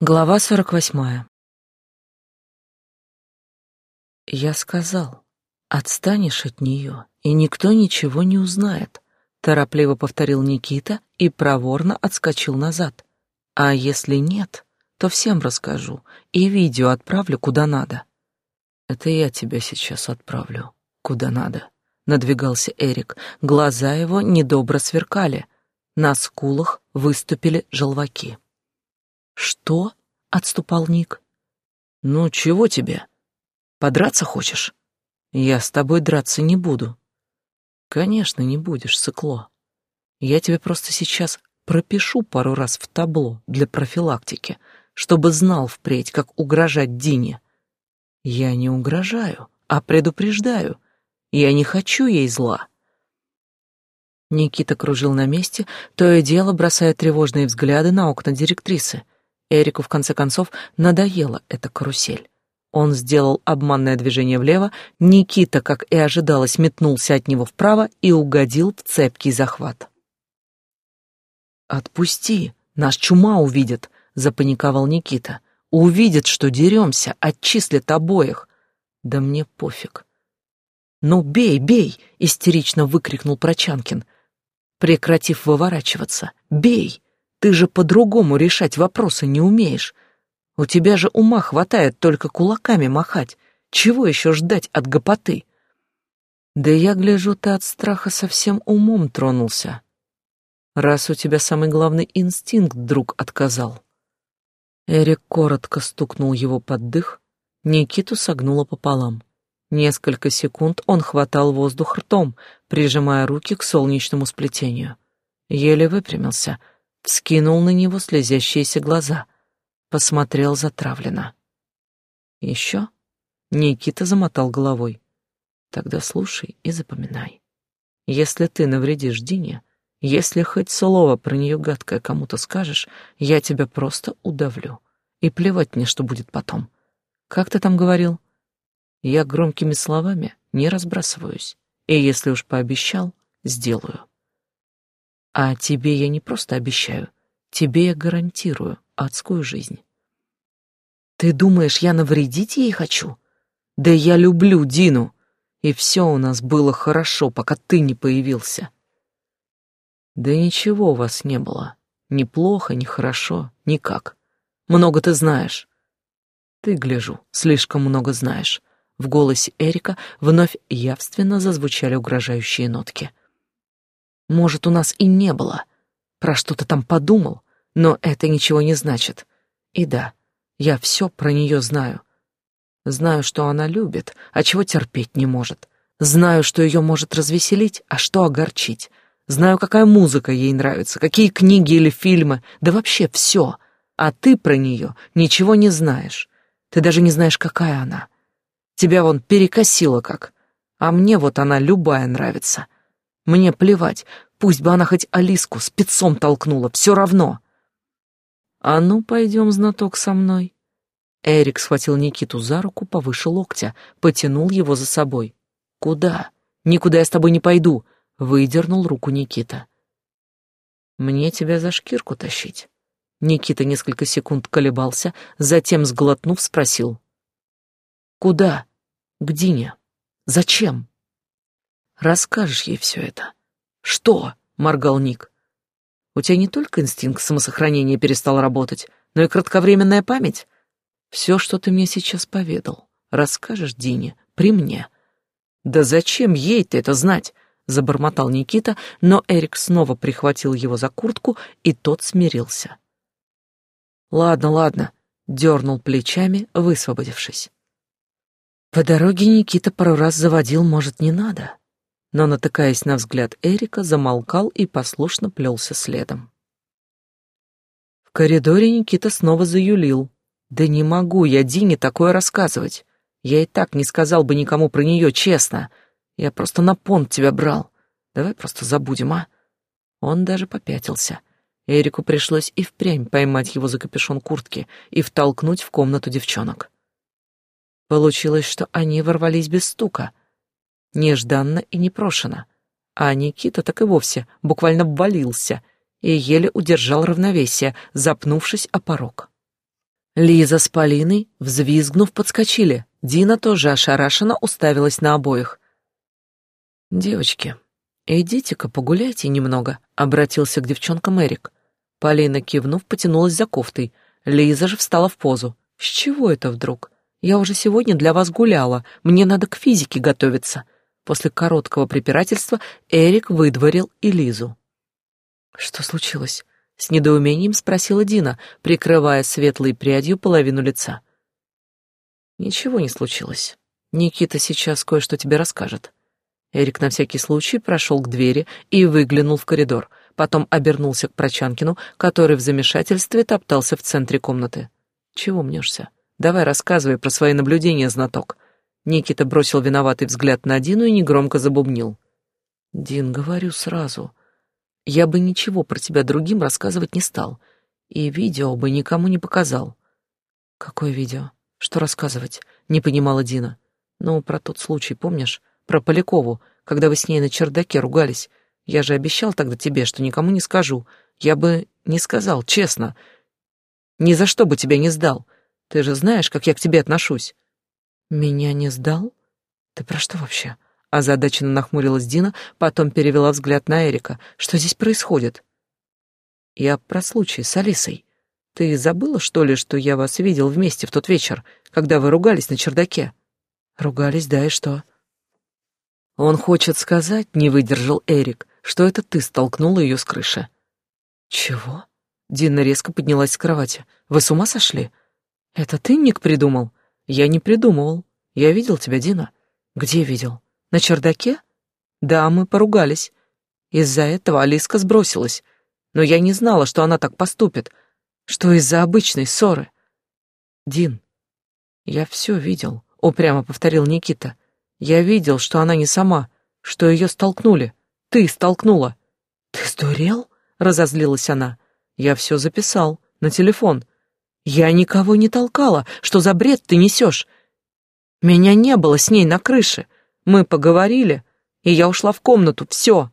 Глава сорок восьмая. Я сказал, отстанешь от нее, и никто ничего не узнает, торопливо повторил Никита и проворно отскочил назад. А если нет, то всем расскажу и видео отправлю куда надо. Это я тебя сейчас отправлю куда надо, надвигался Эрик. Глаза его недобро сверкали, на скулах выступили желваки. «Что?» — отступал Ник. «Ну, чего тебе? Подраться хочешь?» «Я с тобой драться не буду». «Конечно, не будешь, сыкло. Я тебе просто сейчас пропишу пару раз в табло для профилактики, чтобы знал впредь, как угрожать Дине. Я не угрожаю, а предупреждаю. Я не хочу ей зла». Никита кружил на месте, то и дело бросая тревожные взгляды на окна директрисы — Эрику, в конце концов, надоела эта карусель. Он сделал обманное движение влево, Никита, как и ожидалось, метнулся от него вправо и угодил в цепкий захват. «Отпусти, наш чума увидит», — запаниковал Никита. «Увидит, что деремся, отчислят обоих». «Да мне пофиг». «Ну, бей, бей!» — истерично выкрикнул Прочанкин, прекратив выворачиваться. «Бей!» Ты же по-другому решать вопросы не умеешь. У тебя же ума хватает только кулаками махать. Чего еще ждать от гопоты? Да я гляжу, ты от страха совсем умом тронулся. Раз у тебя самый главный инстинкт друг отказал. Эрик коротко стукнул его под дых, Никиту согнуло пополам. Несколько секунд он хватал воздух ртом, прижимая руки к солнечному сплетению. Еле выпрямился — вскинул на него слезящиеся глаза, посмотрел затравленно. Еще? Никита замотал головой. Тогда слушай и запоминай. Если ты навредишь Дине, если хоть слово про нее гадкое кому-то скажешь, я тебя просто удавлю. И плевать мне, что будет потом. Как ты там говорил? Я громкими словами не разбрасываюсь. И если уж пообещал, сделаю. А тебе я не просто обещаю, тебе я гарантирую адскую жизнь. Ты думаешь, я навредить ей хочу? Да я люблю Дину, и все у нас было хорошо, пока ты не появился. Да ничего у вас не было. Ни плохо, ни хорошо, никак. Много ты знаешь. Ты, гляжу, слишком много знаешь. В голосе Эрика вновь явственно зазвучали угрожающие нотки. Может, у нас и не было. Про что-то там подумал, но это ничего не значит. И да, я все про нее знаю. Знаю, что она любит, а чего терпеть не может. Знаю, что ее может развеселить, а что огорчить. Знаю, какая музыка ей нравится, какие книги или фильмы, да вообще все. А ты про нее ничего не знаешь. Ты даже не знаешь, какая она. Тебя вон перекосило как. А мне вот она любая нравится. Мне плевать, пусть бы она хоть Алиску спецом толкнула, все равно. А ну, пойдем, знаток, со мной. Эрик схватил Никиту за руку повыше локтя, потянул его за собой. Куда? Никуда я с тобой не пойду, выдернул руку Никита. Мне тебя за шкирку тащить. Никита несколько секунд колебался, затем, сглотнув, спросил. «Куда? К Дине? Зачем?» Расскажешь ей все это. Что? моргал Ник. У тебя не только инстинкт самосохранения перестал работать, но и кратковременная память. Все, что ты мне сейчас поведал, расскажешь Дине при мне. Да зачем ей-то это знать? забормотал Никита, но Эрик снова прихватил его за куртку, и тот смирился. Ладно, ладно, дернул плечами, высвободившись. По дороге Никита пару раз заводил, может, не надо но, натыкаясь на взгляд Эрика, замолкал и послушно плелся следом. В коридоре Никита снова заюлил. «Да не могу я Дине такое рассказывать. Я и так не сказал бы никому про нее, честно. Я просто на понт тебя брал. Давай просто забудем, а?» Он даже попятился. Эрику пришлось и впрямь поймать его за капюшон куртки и втолкнуть в комнату девчонок. Получилось, что они ворвались без стука, нежданно и непрошено. А Никита так и вовсе буквально ввалился и еле удержал равновесие, запнувшись о порог. Лиза с Полиной, взвизгнув, подскочили. Дина тоже ошарашенно уставилась на обоих. «Девочки, идите-ка погуляйте немного», — обратился к девчонкам Эрик. Полина, кивнув, потянулась за кофтой. Лиза же встала в позу. «С чего это вдруг? Я уже сегодня для вас гуляла. Мне надо к физике готовиться». После короткого препирательства Эрик выдворил и Лизу. «Что случилось?» — с недоумением спросила Дина, прикрывая светлой прядью половину лица. «Ничего не случилось. Никита сейчас кое-что тебе расскажет». Эрик на всякий случай прошел к двери и выглянул в коридор, потом обернулся к Прочанкину, который в замешательстве топтался в центре комнаты. «Чего мнешься? Давай рассказывай про свои наблюдения, знаток. Никита бросил виноватый взгляд на Дину и негромко забубнил. «Дин, говорю сразу. Я бы ничего про тебя другим рассказывать не стал. И видео бы никому не показал». «Какое видео? Что рассказывать?» — не понимала Дина. «Ну, про тот случай, помнишь? Про Полякову, когда вы с ней на чердаке ругались. Я же обещал тогда тебе, что никому не скажу. Я бы не сказал, честно. Ни за что бы тебя не сдал. Ты же знаешь, как я к тебе отношусь. «Меня не сдал? Ты про что вообще?» Озадаченно нахмурилась Дина, потом перевела взгляд на Эрика. «Что здесь происходит?» «Я про случай с Алисой. Ты забыла, что ли, что я вас видел вместе в тот вечер, когда вы ругались на чердаке?» «Ругались, да, и что?» «Он хочет сказать, — не выдержал Эрик, — что это ты столкнула ее с крыши». «Чего?» Дина резко поднялась с кровати. «Вы с ума сошли? Это ты, Ник, придумал?» Я не придумывал. Я видел тебя, Дина. Где видел? На чердаке? Да, мы поругались. Из-за этого Алиска сбросилась. Но я не знала, что она так поступит, что из-за обычной ссоры. Дин, я все видел, упрямо повторил Никита. Я видел, что она не сама, что ее столкнули. Ты столкнула. Ты сдурел? Разозлилась она. Я все записал на телефон. Я никого не толкала. Что за бред ты несешь? Меня не было с ней на крыше. Мы поговорили, и я ушла в комнату. Все.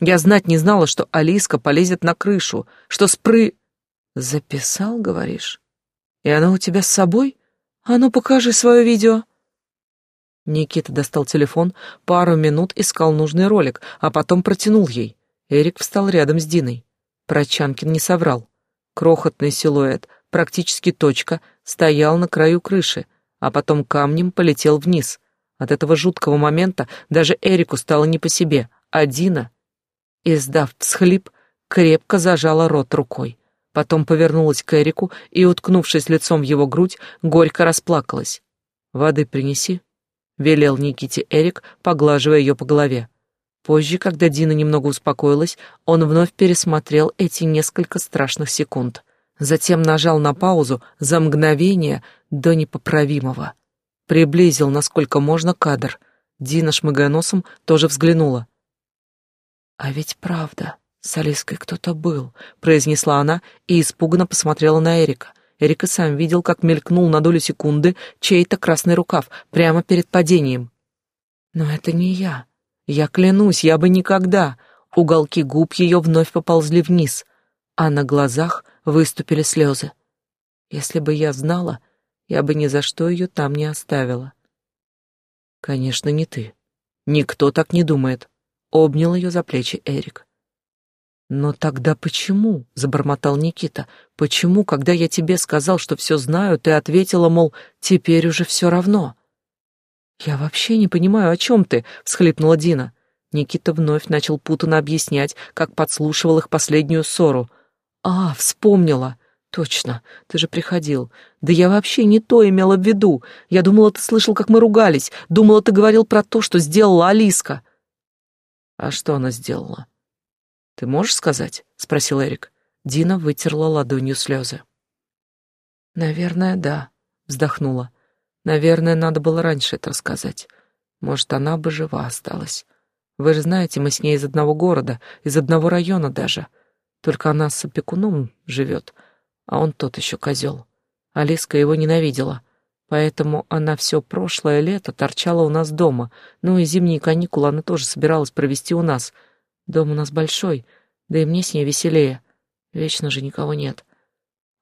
Я знать не знала, что Алиска полезет на крышу, что спры... Записал, говоришь? И она у тебя с собой? А ну, покажи свое видео. Никита достал телефон, пару минут искал нужный ролик, а потом протянул ей. Эрик встал рядом с Диной. Прочанкин не соврал. Крохотный силуэт, практически точка, стоял на краю крыши, а потом камнем полетел вниз. От этого жуткого момента даже Эрику стало не по себе, а Дина, издав всхлип, крепко зажала рот рукой. Потом повернулась к Эрику и, уткнувшись лицом в его грудь, горько расплакалась. «Воды принеси», — велел Никите Эрик, поглаживая ее по голове. Позже, когда Дина немного успокоилась, он вновь пересмотрел эти несколько страшных секунд. Затем нажал на паузу за мгновение до непоправимого. Приблизил, насколько можно, кадр. Дина, шмыгая тоже взглянула. «А ведь правда, с Алиской кто-то был», — произнесла она и испуганно посмотрела на Эрика. Эрик и сам видел, как мелькнул на долю секунды чей-то красный рукав прямо перед падением. «Но это не я. Я клянусь, я бы никогда...» Уголки губ ее вновь поползли вниз, а на глазах выступили слезы. Если бы я знала, я бы ни за что ее там не оставила. Конечно, не ты. Никто так не думает. Обнял ее за плечи Эрик. Но тогда почему, забормотал Никита, почему, когда я тебе сказал, что все знаю, ты ответила, мол, теперь уже все равно? Я вообще не понимаю, о чем ты, всхлипнула Дина. Никита вновь начал путанно объяснять, как подслушивал их последнюю ссору. «А, вспомнила. Точно, ты же приходил. Да я вообще не то имела в виду. Я думала, ты слышал, как мы ругались. Думала, ты говорил про то, что сделала Алиска». «А что она сделала?» «Ты можешь сказать?» — спросил Эрик. Дина вытерла ладонью слезы. «Наверное, да», — вздохнула. «Наверное, надо было раньше это рассказать. Может, она бы жива осталась. Вы же знаете, мы с ней из одного города, из одного района даже. Только она с опекуном живет, а он тот еще козел. Алиска его ненавидела, поэтому она все прошлое лето торчала у нас дома, ну и зимние каникулы она тоже собиралась провести у нас. Дом у нас большой, да и мне с ней веселее. Вечно же никого нет.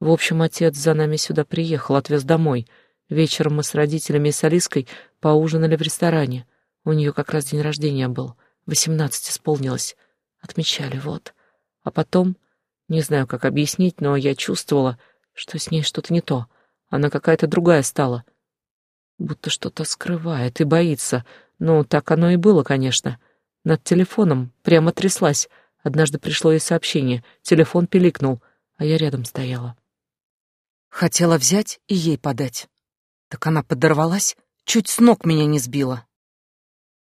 В общем, отец за нами сюда приехал, отвез домой. Вечером мы с родителями и с Алиской поужинали в ресторане. У нее как раз день рождения был. Восемнадцать исполнилось. Отмечали, вот. А потом, не знаю, как объяснить, но я чувствовала, что с ней что-то не то. Она какая-то другая стала. Будто что-то скрывает и боится. Ну, так оно и было, конечно. Над телефоном прямо тряслась. Однажды пришло ей сообщение. Телефон пиликнул, а я рядом стояла. Хотела взять и ей подать. Так она подорвалась, чуть с ног меня не сбила.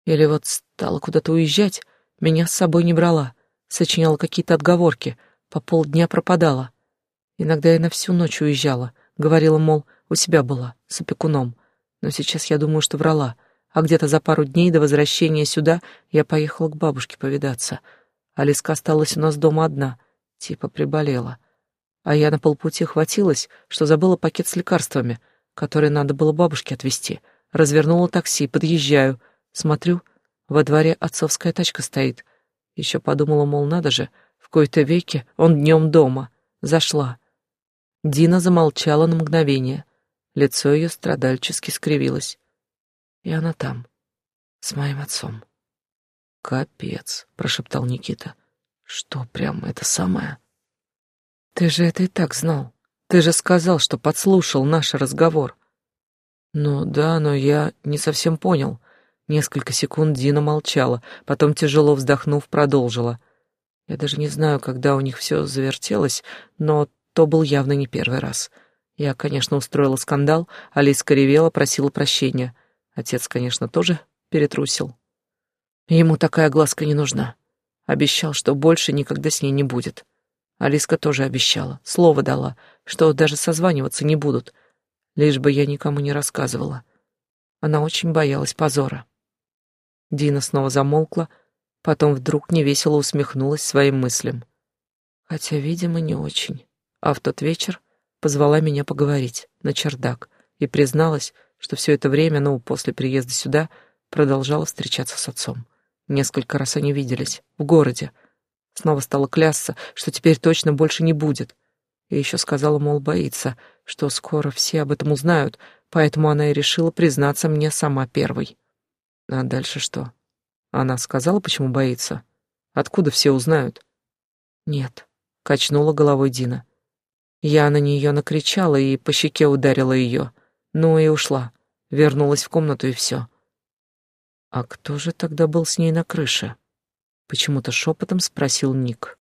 Или вот стала куда-то уезжать, меня с собой не брала, сочиняла какие-то отговорки, по полдня пропадала. Иногда я на всю ночь уезжала, говорила, мол, у себя была, с опекуном. Но сейчас я думаю, что врала, а где-то за пару дней до возвращения сюда я поехала к бабушке повидаться. Алиска осталась у нас дома одна, типа приболела. А я на полпути хватилась, что забыла пакет с лекарствами, которые надо было бабушке отвезти. Развернула такси, подъезжаю — Смотрю, во дворе отцовская тачка стоит. Еще подумала, мол, надо же, в кои-то веке он днем дома. Зашла. Дина замолчала на мгновение. Лицо ее страдальчески скривилось. И она там, с моим отцом. «Капец», — прошептал Никита. «Что, прям это самое?» «Ты же это и так знал. Ты же сказал, что подслушал наш разговор». «Ну да, но я не совсем понял. Несколько секунд Дина молчала, потом, тяжело вздохнув, продолжила. Я даже не знаю, когда у них все завертелось, но то был явно не первый раз. Я, конечно, устроила скандал, Алиска ревела, просила прощения. Отец, конечно, тоже перетрусил. Ему такая глазка не нужна. Обещал, что больше никогда с ней не будет. Алиска тоже обещала, слово дала, что даже созваниваться не будут, лишь бы я никому не рассказывала. Она очень боялась позора. Дина снова замолкла, потом вдруг невесело усмехнулась своим мыслям. Хотя, видимо, не очень. А в тот вечер позвала меня поговорить на чердак и призналась, что все это время, ну, после приезда сюда, продолжала встречаться с отцом. Несколько раз они виделись, в городе. Снова стала клясться, что теперь точно больше не будет. И еще сказала, мол, боится, что скоро все об этом узнают, поэтому она и решила признаться мне сама первой. А дальше что? Она сказала, почему боится? Откуда все узнают? Нет, качнула головой Дина. Я на нее накричала и по щеке ударила ее. Ну и ушла. Вернулась в комнату и все. А кто же тогда был с ней на крыше? Почему-то шепотом спросил Ник.